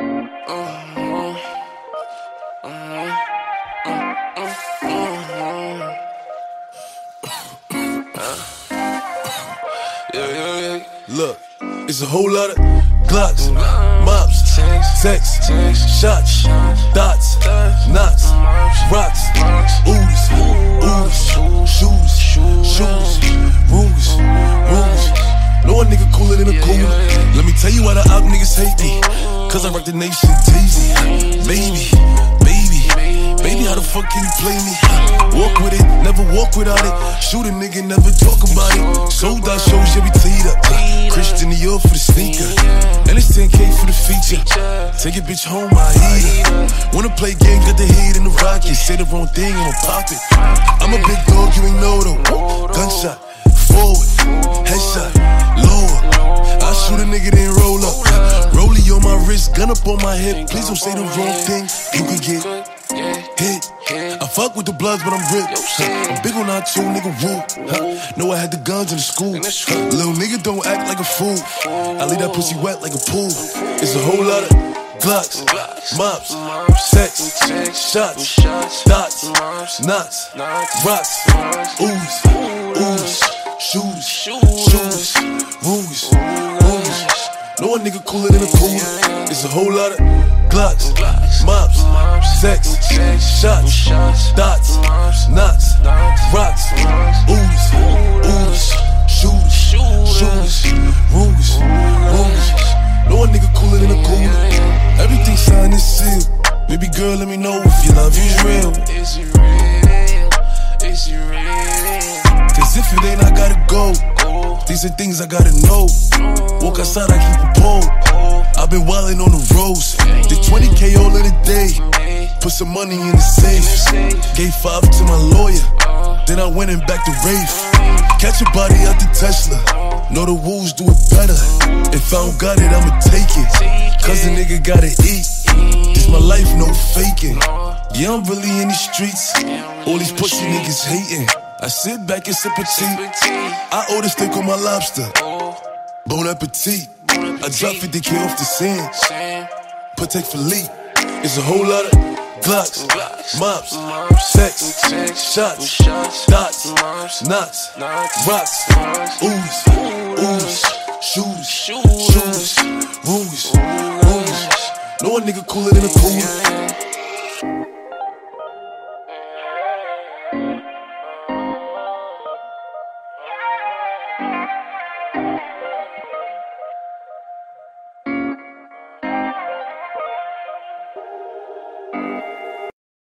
Look, it's a whole lot of Glocks, mops, sex, shots, dots, knots, rocks, ooze, ooze, shoes, shoes, rumors, rumors. No one nigga cooler than a cooler. Let me tell you why the op niggas hate me. Cause I rock the nation teasy. Baby, baby, baby, how the fuck can you play me? Walk with it, never walk without it. Shoot a nigga, never talk about it. Sold out shows, yeah, we teed up. Christian Dior for the sneaker. And it's 10K for the feature. Take a bitch home, I eat her. Wanna play games, got the heat in the rocket. Say the wrong thing, I'ma pop it. I'm a big dog, you ain't know though. Gunshot, forward, headshot, gun up on my hip. Please don't say the wrong thing. You can get hit. I fuck with the bloods, but I'm ripped. I'm big on too, nigga. Woo. Know I had the guns in the school. Little nigga don't act like a fool. I leave that pussy wet like a pool. It's a whole lot of Glocks, mops, sex, shots, dots, knots, rocks, ooze, ooze, shoes, shoes, rumors, rumors. No one nigga cooler than a cooler. It's a whole lot of Glocks, mops, sex, shots, dots, knots, rocks, ooze, ooze, shoes, shoes, rumors, rumors. No one nigga cooler than a cooler. Everything signed and sealed. Baby girl, let me know if your love is real. Is it real? Is it real? If it ain't, I gotta go. These are things I gotta know. Walk outside, I keep a pole. I've been wildin' on the roads. Did 20k all of the day. Put some money in the safe. Gave five to my lawyer. Then I went and back to Rafe. Catch a body out the Tesla. Know the wolves do it better. If I don't got it, I'ma take it. Cause the nigga gotta eat. This my life, no faking. Yeah, I'm really in the streets. All these pussy niggas hating. I sit back and sip a tea. I order steak on my lobster. Bon appetit. I drop 50k off the sand. Patek Philippe. It's a whole lot of Glocks, mops, sex, shots, dots, knots, rocks, ooze, ooze, shoes, shoes, rumors, rumors. No one nigga cooler than a cooler.